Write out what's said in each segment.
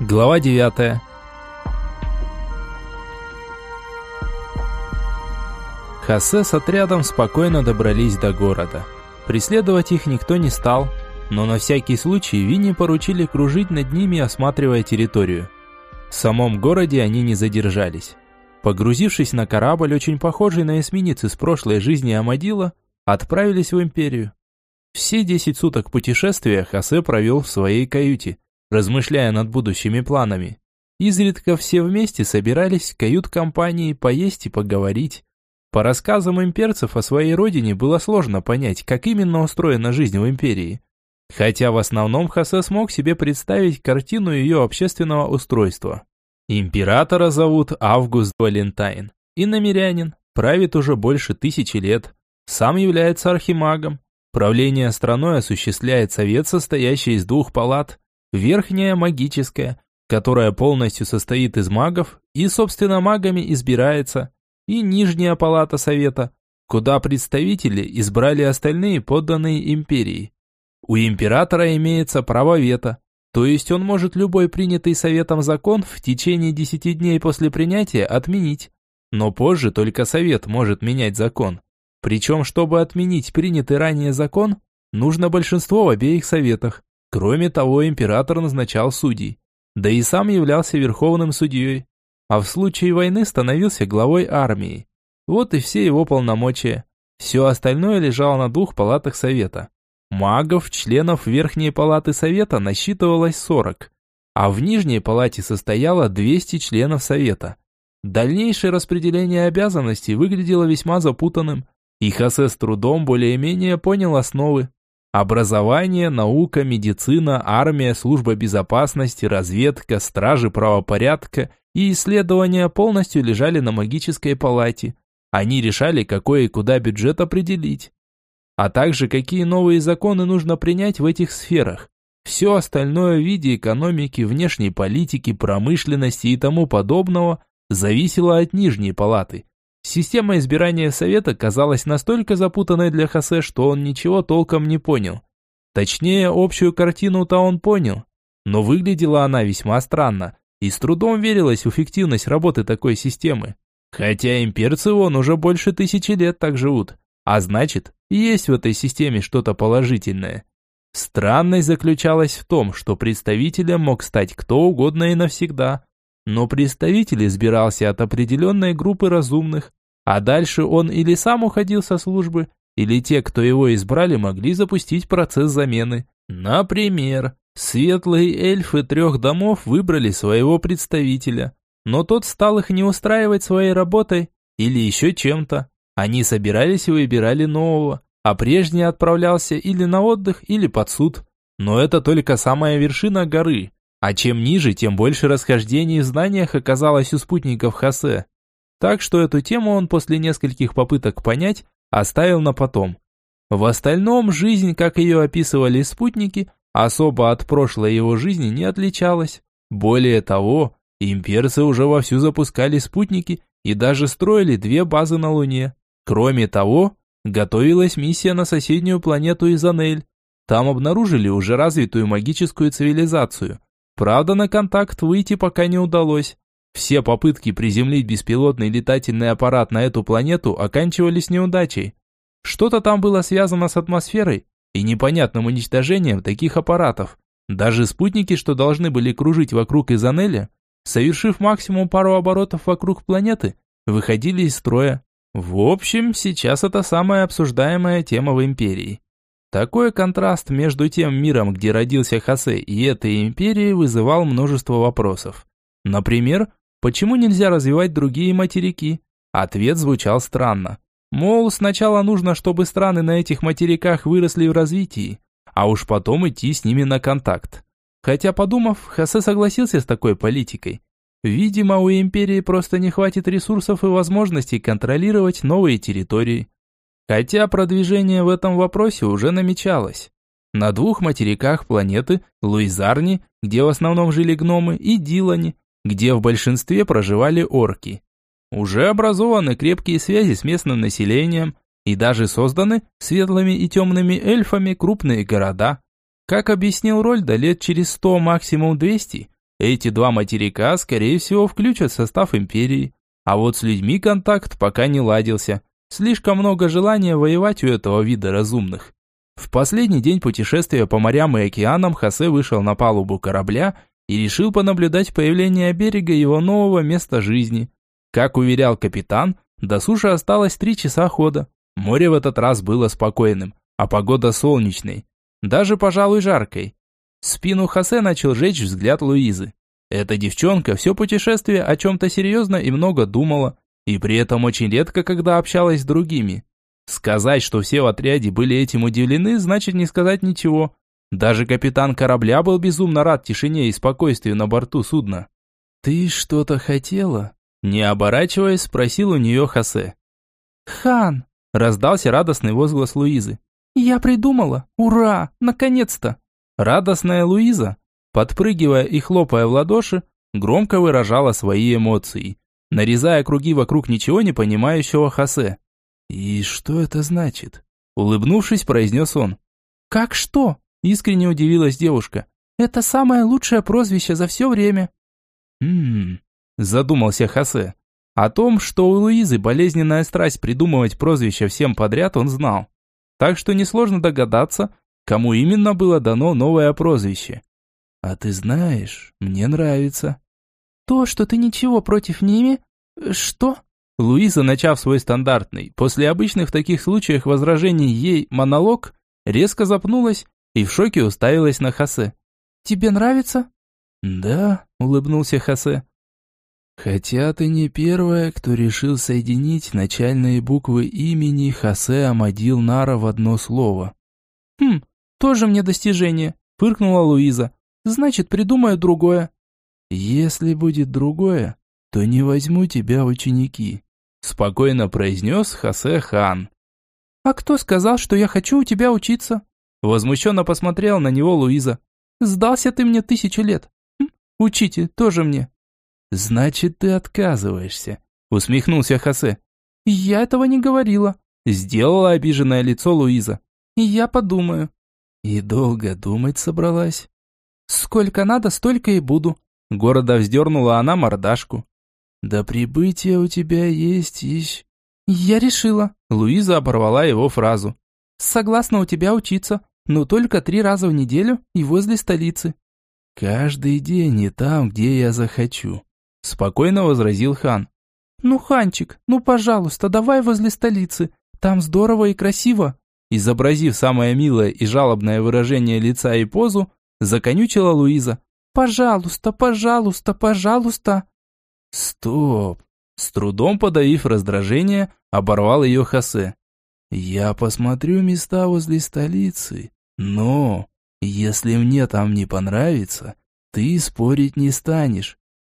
Глава 9. Хосе с отрядом спокойно добрались до города. Преследовать их никто не стал, но на всякий случай Винни поручили кружить над ними, осматривая территорию. В самом городе они не задержались. Погрузившись на корабль, очень похожий на эсминец из прошлой жизни Амадила, отправились в Империю. Все десять суток путешествия Хосе провел в своей каюте, размышляя над будущими планами. Изредка все вместе собирались в кают-компании поесть и поговорить. По рассказам имперцев о своей родине было сложно понять, как именно устроена жизнь в империи. Хотя в основном Хосе смог себе представить картину ее общественного устройства. Императора зовут Август Валентайн. И намерянин, правит уже больше тысячи лет. Сам является архимагом. Правление страной осуществляет совет, состоящий из двух палат. Верхняя магическая, которая полностью состоит из магов и, собственно, магами избирается. И нижняя палата совета, куда представители избрали остальные подданные империи. У императора имеется право вето, то есть он может любой принятый советом закон в течение 10 дней после принятия отменить. Но позже только совет может менять закон. Причем, чтобы отменить принятый ранее закон, нужно большинство в обеих советах. Кроме того, император назначал судей. Да и сам являлся верховным судьей. А в случае войны становился главой армии. Вот и все его полномочия. Все остальное лежало на двух палатах совета. Магов, членов Верхней палаты Совета насчитывалось 40, а в Нижней палате состояло 200 членов Совета. Дальнейшее распределение обязанностей выглядело весьма запутанным, и Хосе с трудом более-менее понял основы. Образование, наука, медицина, армия, служба безопасности, разведка, стражи правопорядка и исследования полностью лежали на магической палате. Они решали, какой и куда бюджет определить а также какие новые законы нужно принять в этих сферах. Все остальное в виде экономики, внешней политики, промышленности и тому подобного зависело от нижней палаты. Система избирания совета казалась настолько запутанной для Хосе, что он ничего толком не понял. Точнее, общую картину-то он понял, но выглядела она весьма странно, и с трудом верилась в эффективность работы такой системы. Хотя имперцы вон уже больше тысячи лет так живут, а значит, есть в этой системе что-то положительное. Странность заключалась в том, что представителем мог стать кто угодно и навсегда. Но представитель избирался от определенной группы разумных, а дальше он или сам уходил со службы, или те, кто его избрали, могли запустить процесс замены. Например, светлые эльфы трех домов выбрали своего представителя, но тот стал их не устраивать своей работой или еще чем-то. Они собирались и выбирали нового, а прежний отправлялся или на отдых, или под суд. Но это только самая вершина горы, а чем ниже, тем больше расхождений в знаниях оказалось у спутников Хосе. Так что эту тему он после нескольких попыток понять оставил на потом. В остальном жизнь, как ее описывали спутники, особо от прошлой его жизни не отличалась. Более того, имперцы уже вовсю запускали спутники и даже строили две базы на Луне. Кроме того, готовилась миссия на соседнюю планету Изанель. Там обнаружили уже развитую магическую цивилизацию. Правда, на контакт выйти пока не удалось. Все попытки приземлить беспилотный летательный аппарат на эту планету оканчивались неудачей. Что-то там было связано с атмосферой и непонятным уничтожением таких аппаратов. Даже спутники, что должны были кружить вокруг Изанеля, совершив максимум пару оборотов вокруг планеты, выходили из строя. В общем, сейчас это самая обсуждаемая тема в империи. Такой контраст между тем миром, где родился Хосе, и этой империей вызывал множество вопросов. Например, почему нельзя развивать другие материки? Ответ звучал странно. Мол, сначала нужно, чтобы страны на этих материках выросли в развитии, а уж потом идти с ними на контакт. Хотя, подумав, Хосе согласился с такой политикой. Видимо, у империи просто не хватит ресурсов и возможностей контролировать новые территории. Хотя продвижение в этом вопросе уже намечалось. На двух материках планеты – Луизарни, где в основном жили гномы, и Дилани, где в большинстве проживали орки. Уже образованы крепкие связи с местным населением и даже созданы светлыми и темными эльфами крупные города. Как объяснил Рольда, лет через 100, максимум 200, Эти два материка, скорее всего, включат в состав империи. А вот с людьми контакт пока не ладился. Слишком много желания воевать у этого вида разумных. В последний день путешествия по морям и океанам Хосе вышел на палубу корабля и решил понаблюдать появление берега его нового места жизни. Как уверял капитан, до суши осталось три часа хода. Море в этот раз было спокойным, а погода солнечной. Даже, пожалуй, жаркой. Спину Хосе начал жечь взгляд Луизы. Эта девчонка все путешествие о чем-то серьезно и много думала, и при этом очень редко, когда общалась с другими. Сказать, что все в отряде были этим удивлены, значит не сказать ничего. Даже капитан корабля был безумно рад тишине и спокойствию на борту судна. «Ты что-то хотела?» Не оборачиваясь, спросил у нее Хосе. «Хан!» – раздался радостный возглас Луизы. «Я придумала! Ура! Наконец-то!» Радостная Луиза, подпрыгивая и хлопая в ладоши, громко выражала свои эмоции, нарезая круги вокруг ничего не понимающего Хосе. «И что это значит?» Улыбнувшись, произнес он. «Как что?» – искренне удивилась девушка. «Это самое лучшее прозвище за все время». «Ммм...» – задумался Хосе. О том, что у Луизы болезненная страсть придумывать прозвища всем подряд, он знал. Так что несложно догадаться, кому именно было дано новое прозвище. «А ты знаешь, мне нравится». «То, что ты ничего против ними? Что?» Луиза, начав свой стандартный, после обычных в таких случаях возражений ей монолог, резко запнулась и в шоке уставилась на Хосе. «Тебе нравится?» «Да», — улыбнулся Хосе. «Хотя ты не первая, кто решил соединить начальные буквы имени Хосе Амадил Нара в одно слово». «Хм, тоже мне достижение», — фыркнула Луиза. «Значит, придумаю другое». «Если будет другое, то не возьму тебя ученики», спокойно произнес Хосе Хан. «А кто сказал, что я хочу у тебя учиться?» Возмущенно посмотрел на него Луиза. «Сдался ты мне тысячу лет. Хм, учитель, тоже мне». «Значит, ты отказываешься», усмехнулся Хосе. «Я этого не говорила», сделала обиженное лицо Луиза. «Я подумаю». «И долго думать собралась?» «Сколько надо, столько и буду», Города вздернула она мордашку. «До прибытия у тебя есть ищ...» «Я решила». Луиза оборвала его фразу. «Согласна у тебя учиться, но только три раза в неделю и возле столицы». «Каждый день и там, где я захочу», – спокойно возразил хан. «Ну, Ханчик, ну, пожалуйста, давай возле столицы. Там здорово и красиво». Изобразив самое милое и жалобное выражение лица и позу, законючила Луиза. «Пожалуйста, пожалуйста, пожалуйста». «Стоп!» С трудом подавив раздражение, оборвал ее Хосе. «Я посмотрю места возле столицы, но если мне там не понравится, ты спорить не станешь».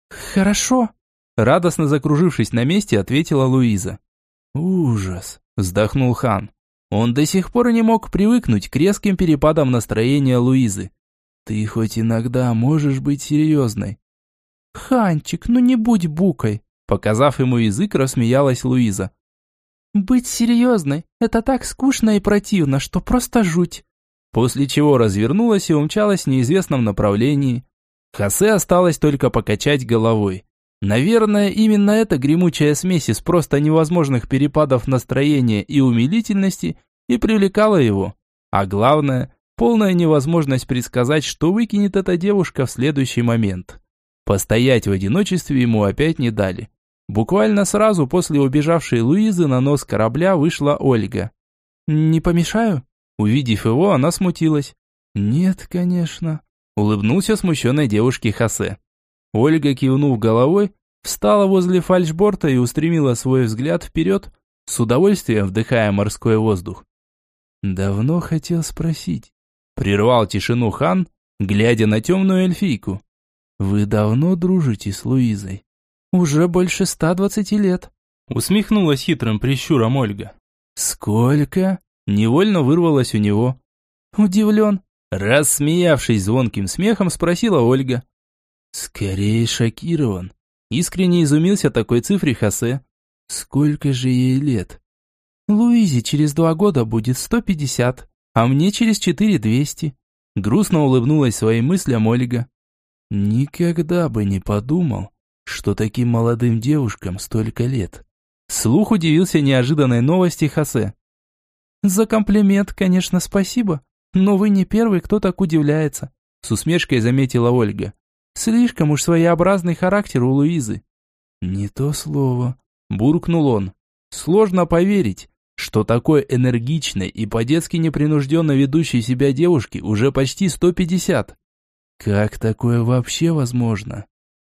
«Хорошо», радостно закружившись на месте, ответила Луиза. «Ужас!» – вздохнул хан. Он до сих пор не мог привыкнуть к резким перепадам настроения Луизы. «Ты хоть иногда можешь быть серьезной?» «Ханчик, ну не будь букой!» Показав ему язык, рассмеялась Луиза. «Быть серьезной – это так скучно и противно, что просто жуть!» После чего развернулась и умчалась в неизвестном направлении. Хосе осталось только покачать головой. Наверное, именно эта гремучая смесь из просто невозможных перепадов настроения и умилительности и привлекала его. А главное, полная невозможность предсказать, что выкинет эта девушка в следующий момент. Постоять в одиночестве ему опять не дали. Буквально сразу после убежавшей Луизы на нос корабля вышла Ольга. «Не помешаю?» Увидев его, она смутилась. «Нет, конечно», – улыбнулся смущенной девушке Хосе. Ольга, кивнув головой, встала возле фальшборта и устремила свой взгляд вперед, с удовольствием вдыхая морской воздух. «Давно хотел спросить», – прервал тишину хан, глядя на темную эльфийку. «Вы давно дружите с Луизой?» «Уже больше ста двадцати лет», — усмехнулась хитрым прищуром Ольга. «Сколько?» — невольно вырвалось у него. «Удивлен». Рассмеявшись звонким смехом, спросила Ольга. «Скорее шокирован». Искренне изумился такой цифре Хосе. «Сколько же ей лет?» «Луизе через два года будет сто пятьдесят, а мне через четыре двести». Грустно улыбнулась своим мыслям Ольга. Никогда бы не подумал, что таким молодым девушкам столько лет. Слух удивился неожиданной новости Хосе. За комплимент, конечно, спасибо, но вы не первый, кто так удивляется, с усмешкой заметила Ольга. Слишком уж своеобразный характер у Луизы. Не то слово, буркнул он. Сложно поверить, что такой энергичной и по-детски непринужденно ведущей себя девушке уже почти 150. Как такое вообще возможно?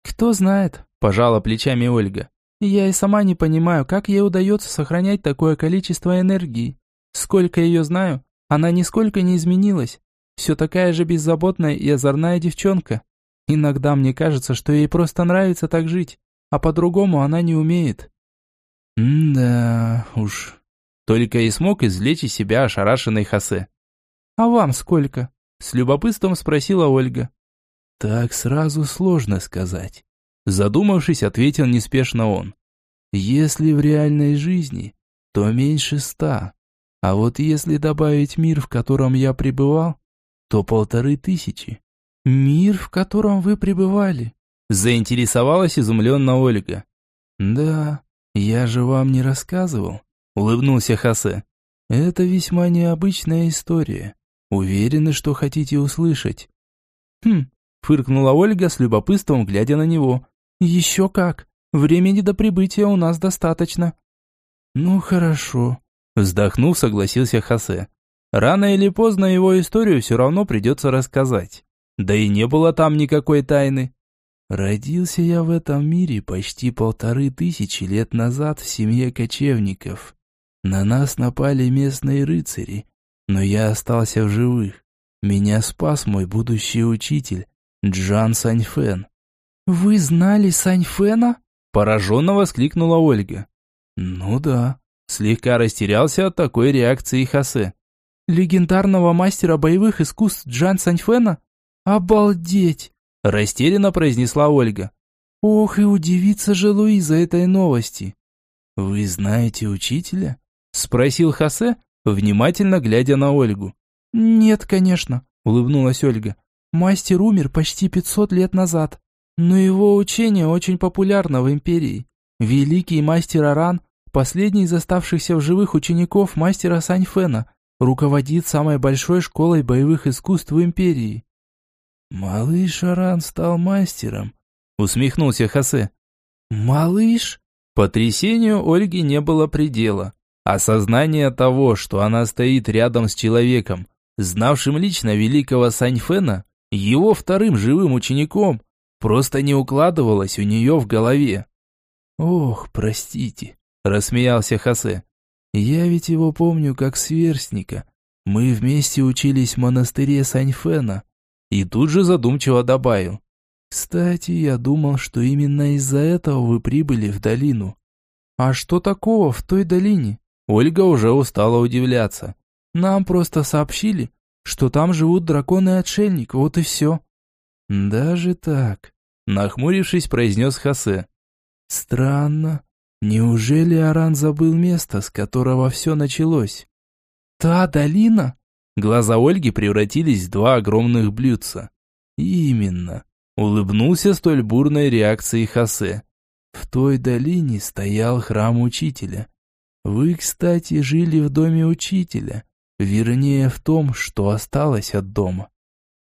Кто знает, пожала плечами Ольга. Я и сама не понимаю, как ей удается сохранять такое количество энергии. Сколько ее знаю, она нисколько не изменилась. Все такая же беззаботная и озорная девчонка. Иногда мне кажется, что ей просто нравится так жить, а по-другому она не умеет. «Да уж», — только и смог извлечь из себя ошарашенный Хосе. «А вам сколько?» — с любопытством спросила Ольга. «Так сразу сложно сказать», — задумавшись, ответил неспешно он. «Если в реальной жизни, то меньше ста, а вот если добавить мир, в котором я пребывал, то полторы тысячи». «Мир, в котором вы пребывали?» Заинтересовалась изумленно Ольга. «Да, я же вам не рассказывал», — улыбнулся Хосе. «Это весьма необычная история. Уверены, что хотите услышать». «Хм», — фыркнула Ольга с любопытством, глядя на него. «Еще как. Времени до прибытия у нас достаточно». «Ну, хорошо», — вздохнув, согласился Хосе. «Рано или поздно его историю все равно придется рассказать». Да и не было там никакой тайны. Родился я в этом мире почти полторы тысячи лет назад в семье кочевников. На нас напали местные рыцари, но я остался в живых. Меня спас мой будущий учитель, Джан Саньфен. «Вы знали Саньфена?» Пораженно воскликнула Ольга. «Ну да», слегка растерялся от такой реакции Хосе. «Легендарного мастера боевых искусств Джан Саньфена?» «Обалдеть!» – растерянно произнесла Ольга. «Ох, и удивится же Луиза этой новости!» «Вы знаете учителя?» – спросил Хосе, внимательно глядя на Ольгу. «Нет, конечно», – улыбнулась Ольга. «Мастер умер почти пятьсот лет назад, но его учение очень популярно в Империи. Великий мастер Аран, последний из оставшихся в живых учеников мастера Саньфена, руководит самой большой школой боевых искусств в Империи. «Малыш Аран стал мастером», — усмехнулся Хосе. «Малыш?» Потрясению Ольги не было предела. Осознание того, что она стоит рядом с человеком, знавшим лично великого Саньфена, его вторым живым учеником, просто не укладывалось у нее в голове. «Ох, простите», – рассмеялся Хосе. «Я ведь его помню как сверстника. Мы вместе учились в монастыре Саньфена. И тут же задумчиво добавил. «Кстати, я думал, что именно из-за этого вы прибыли в долину». «А что такого в той долине?» Ольга уже устала удивляться. «Нам просто сообщили, что там живут драконы-отшельник, вот и все». «Даже так?» Нахмурившись, произнес Хосе. «Странно. Неужели Аран забыл место, с которого все началось?» «Та долина?» Глаза Ольги превратились в два огромных блюдца. «Именно», — улыбнулся столь бурной реакцией Хосе. «В той долине стоял храм учителя. Вы, кстати, жили в доме учителя, вернее, в том, что осталось от дома».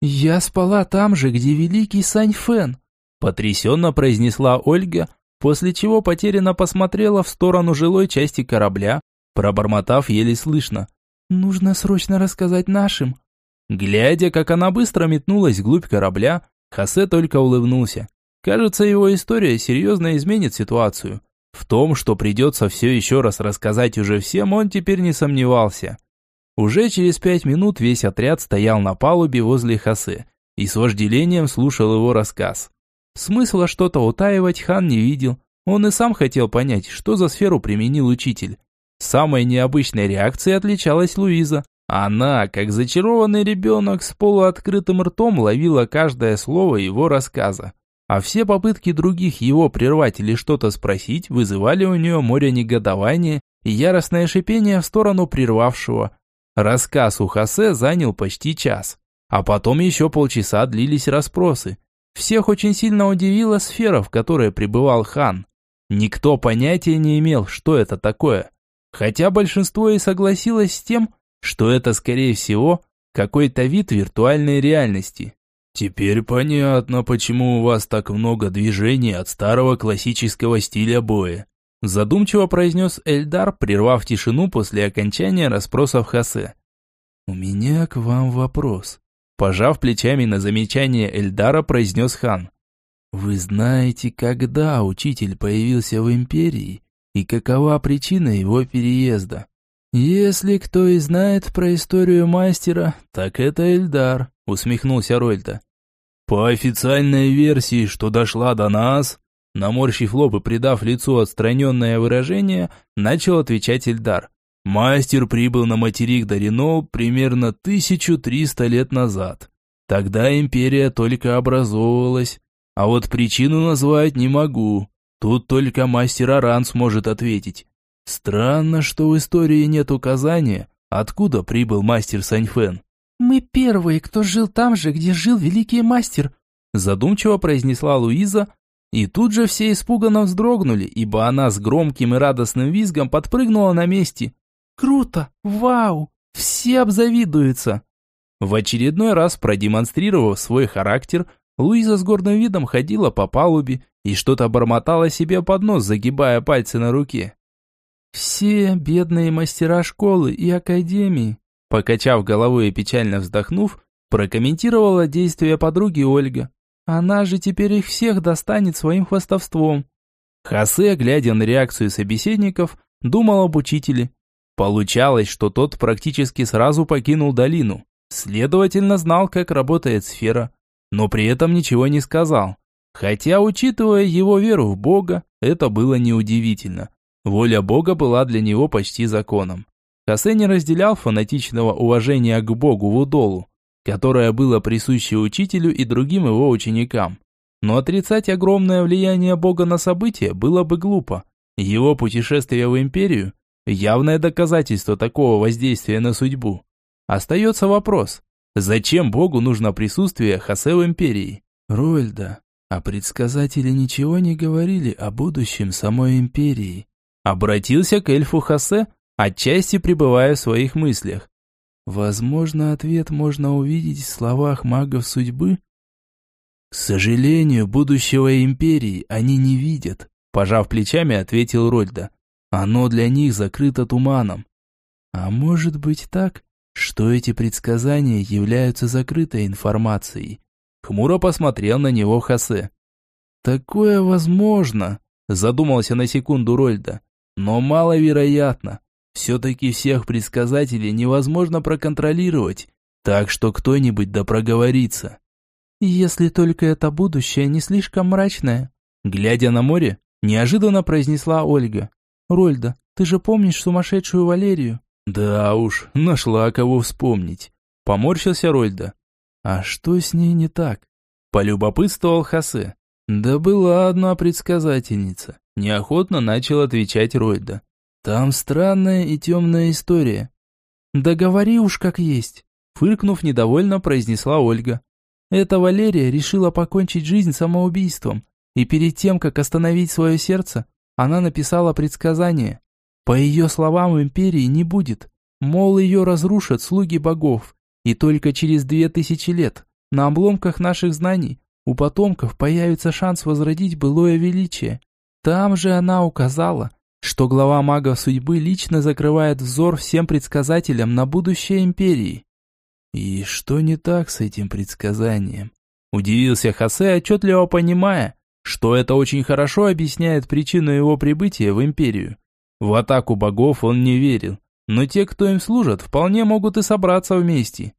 «Я спала там же, где великий Саньфен», — потрясенно произнесла Ольга, после чего потерянно посмотрела в сторону жилой части корабля, пробормотав еле слышно. Нужно срочно рассказать нашим. Глядя, как она быстро метнулась вглубь корабля, Хосе только улыбнулся. Кажется, его история серьезно изменит ситуацию. В том, что придется все еще раз рассказать уже всем, он теперь не сомневался. Уже через пять минут весь отряд стоял на палубе возле Хосе и с вожделением слушал его рассказ. Смысла что-то утаивать хан не видел. Он и сам хотел понять, что за сферу применил учитель. Самой необычной реакцией отличалась Луиза. Она, как зачарованный ребенок с полуоткрытым ртом, ловила каждое слово его рассказа. А все попытки других его прервать или что-то спросить вызывали у нее море негодования и яростное шипение в сторону прервавшего. Рассказ у Хосе занял почти час. А потом еще полчаса длились расспросы. Всех очень сильно удивила сфера, в которой пребывал хан. Никто понятия не имел, что это такое. Хотя большинство и согласилось с тем, что это, скорее всего, какой-то вид виртуальной реальности. Теперь понятно, почему у вас так много движений от старого классического стиля боя. Задумчиво произнес Эльдар, прервав тишину после окончания расспросов Хосе. «У меня к вам вопрос», – пожав плечами на замечание Эльдара, произнес хан. «Вы знаете, когда учитель появился в Империи и какова причина его переезда?» «Если кто и знает про историю мастера, так это Эльдар», — усмехнулся Рольта. «По официальной версии, что дошла до нас», наморщив лоб и придав лицу отстраненное выражение, начал отвечать Эльдар. «Мастер прибыл на материк Даринол примерно 1300 лет назад. Тогда империя только образовывалась, а вот причину назвать не могу. Тут только мастер Аран сможет ответить. Странно, что в истории нет указания, откуда прибыл мастер Саньфен. «Мы первые, кто жил там же, где жил великий мастер», задумчиво произнесла Луиза, и тут же все испуганно вздрогнули, ибо она с громким и радостным визгом подпрыгнула на месте. «Круто! Вау! Все обзавидуются!» В очередной раз продемонстрировав свой характер, Луиза с гордым видом ходила по палубе и что-то бормотала себе под нос, загибая пальцы на руке. Все бедные мастера школы и академии, покачав головой и печально вздохнув, прокомментировала действия подруги Ольга. Она же теперь их всех достанет своим хвастовством. Хосе, глядя на реакцию собеседников, думал об учителе. Получалось, что тот практически сразу покинул долину. Следовательно, знал, как работает сфера, но при этом ничего не сказал. Хотя, учитывая его веру в Бога, это было неудивительно. Воля Бога была для него почти законом. Хосе не разделял фанатичного уважения к Богу Вудолу, которое было присуще учителю и другим его ученикам. Но отрицать огромное влияние Бога на события было бы глупо. Его путешествие в империю – явное доказательство такого воздействия на судьбу. Остается вопрос, зачем Богу нужно присутствие Хосе в империи? Рольда, а предсказатели ничего не говорили о будущем самой империи. Обратился к эльфу Хосе, отчасти пребывая в своих мыслях. Возможно, ответ можно увидеть в словах магов судьбы? К сожалению, будущего империи они не видят, пожав плечами, ответил Рольда. Оно для них закрыто туманом. А может быть так, что эти предсказания являются закрытой информацией? Хмуро посмотрел на него Хосе. Такое возможно, задумался на секунду Рольда. Но маловероятно. Все-таки всех предсказателей невозможно проконтролировать, так что кто-нибудь да проговорится. Если только это будущее не слишком мрачное. Глядя на море, неожиданно произнесла Ольга. Рольда, ты же помнишь сумасшедшую Валерию? Да уж, нашла кого вспомнить. Поморщился Рольда. А что с ней не так? Полюбопытствовал Хосе. Да была одна предсказательница. Неохотно начал отвечать Ройда. Там странная и темная история. Да уж как есть. Фыркнув недовольно, произнесла Ольга. Эта Валерия решила покончить жизнь самоубийством. И перед тем, как остановить свое сердце, она написала предсказание. По ее словам, империи не будет. Мол, ее разрушат слуги богов. И только через две тысячи лет, на обломках наших знаний, у потомков появится шанс возродить былое величие. Там же она указала, что глава магов судьбы лично закрывает взор всем предсказателям на будущее империи. И что не так с этим предсказанием? Удивился Хосе, отчетливо понимая, что это очень хорошо объясняет причину его прибытия в империю. В атаку богов он не верил, но те, кто им служат, вполне могут и собраться вместе.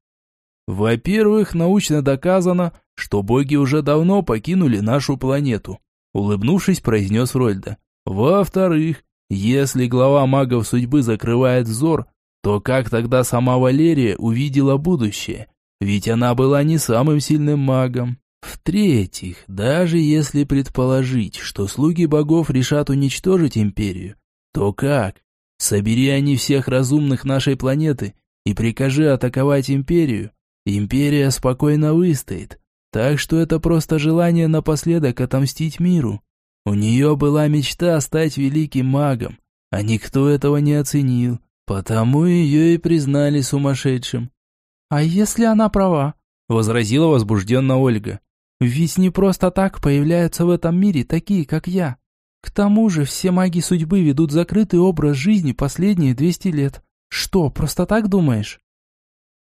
Во-первых, научно доказано, что боги уже давно покинули нашу планету. Улыбнувшись, произнес Рольда. Во-вторых, если глава магов судьбы закрывает взор, то как тогда сама Валерия увидела будущее? Ведь она была не самым сильным магом. В-третьих, даже если предположить, что слуги богов решат уничтожить империю, то как? Собери они всех разумных нашей планеты и прикажи атаковать империю. Империя спокойно выстоит. Так что это просто желание напоследок отомстить миру. У нее была мечта стать великим магом, а никто этого не оценил, потому ее и признали сумасшедшим. «А если она права?» – возразила возбужденно Ольга. «Ведь не просто так появляются в этом мире такие, как я. К тому же все маги судьбы ведут закрытый образ жизни последние 200 лет. Что, просто так думаешь?»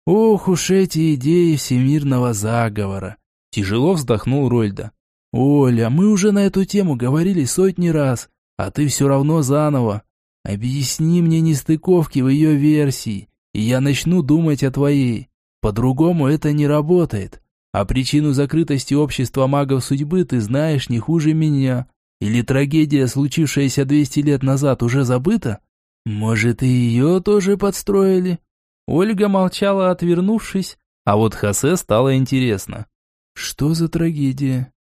«Ох уж эти идеи всемирного заговора!» Тяжело вздохнул Рольда. «Оля, мы уже на эту тему говорили сотни раз, а ты все равно заново. Объясни мне нестыковки в ее версии, и я начну думать о твоей. По-другому это не работает. А причину закрытости общества магов судьбы ты знаешь не хуже меня. Или трагедия, случившаяся 200 лет назад, уже забыта? Может, и ее тоже подстроили?» Ольга молчала, отвернувшись, а вот Хосе стало интересно. «Что за трагедия?»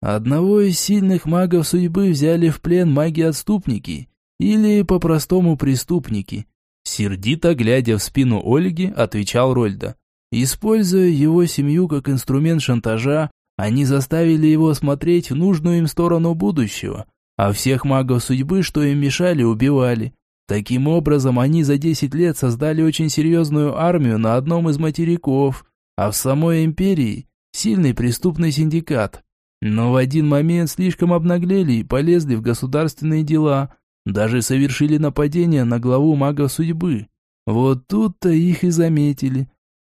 Одного из сильных магов судьбы взяли в плен маги-отступники, или по-простому преступники. Сердито глядя в спину Ольги, отвечал Рольда. Используя его семью как инструмент шантажа, они заставили его смотреть в нужную им сторону будущего, а всех магов судьбы, что им мешали, убивали. Таким образом, они за 10 лет создали очень серьезную армию на одном из материков, а в самой империи – сильный преступный синдикат. Но в один момент слишком обнаглели и полезли в государственные дела, даже совершили нападение на главу магов судьбы. Вот тут-то их и заметили.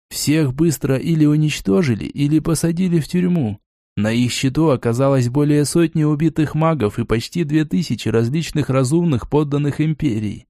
Всех быстро или уничтожили, или посадили в тюрьму. На их счету оказалось более сотни убитых магов и почти две тысячи различных разумных подданных империи.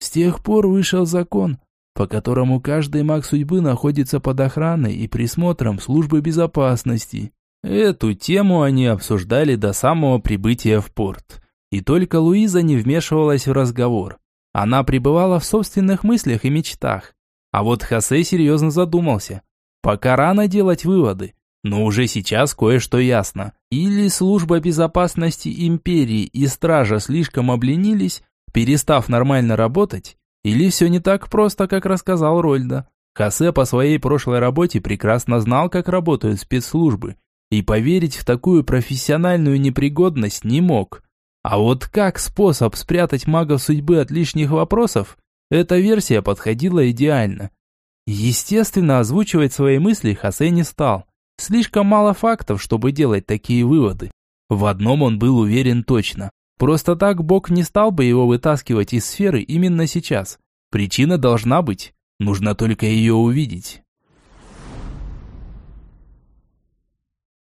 С тех пор вышел закон, по которому каждый маг судьбы находится под охраной и присмотром службы безопасности. Эту тему они обсуждали до самого прибытия в порт. И только Луиза не вмешивалась в разговор. Она пребывала в собственных мыслях и мечтах. А вот Хосе серьезно задумался. Пока рано делать выводы, но уже сейчас кое-что ясно. Или служба безопасности империи и стража слишком обленились, перестав нормально работать, или все не так просто, как рассказал Рольда. Хосе по своей прошлой работе прекрасно знал, как работают спецслужбы, и поверить в такую профессиональную непригодность не мог. А вот как способ спрятать магов судьбы от лишних вопросов, эта версия подходила идеально. Естественно, озвучивать свои мысли Хосе не стал. Слишком мало фактов, чтобы делать такие выводы. В одном он был уверен точно. Просто так Бог не стал бы его вытаскивать из сферы именно сейчас. Причина должна быть. Нужно только ее увидеть.